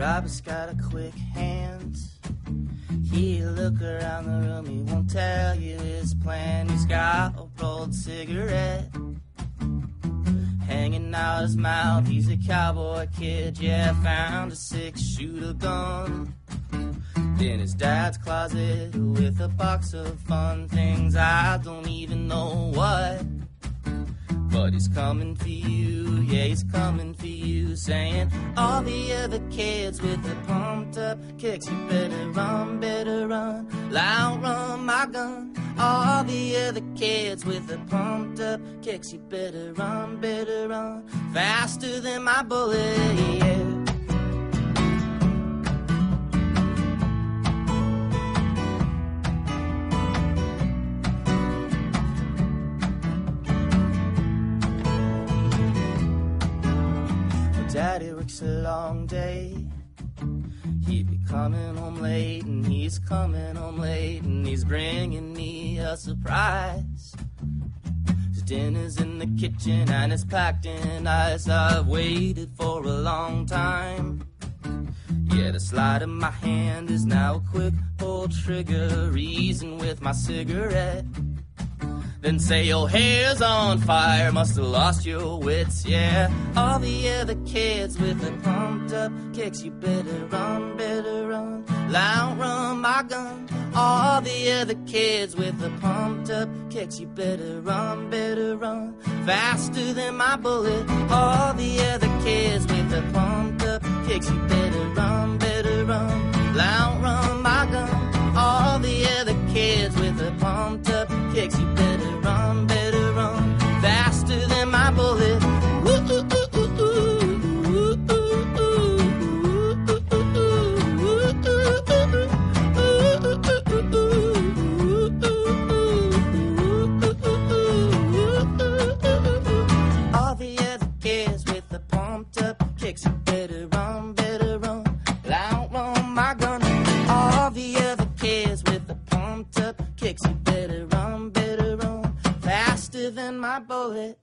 Robert's got a quick hand. He look around the room, he won't tell you his plan. He's got a rolled cigarette hanging out his mouth. He's a cowboy kid, yeah, found a six shooter gun in his dad's closet with a box of fun things I don't even know what. But he's coming for you, yeah, he's coming for you, saying all the other kids with the pumped up kicks, you better run, better run, loud run my gun. All the other kids with the pumped up kicks, you better run, better run, faster than my bullet, yeah. Daddy works a long day. He be coming home late, and he's coming home late, and he's bringing me a surprise. His dinner's in the kitchen, and it's packed in ice. I've waited for a long time. Yeah, the slide of my hand is now a quick pull trigger, reason with my cigarette. Then say your hair's on fire, must have lost your wits, yeah. All the other kids with the pumped up kicks, you better run, better run, loud run my gun. All the other kids with the pumped up kicks, you better run, better run, faster than my bullet. All bullet.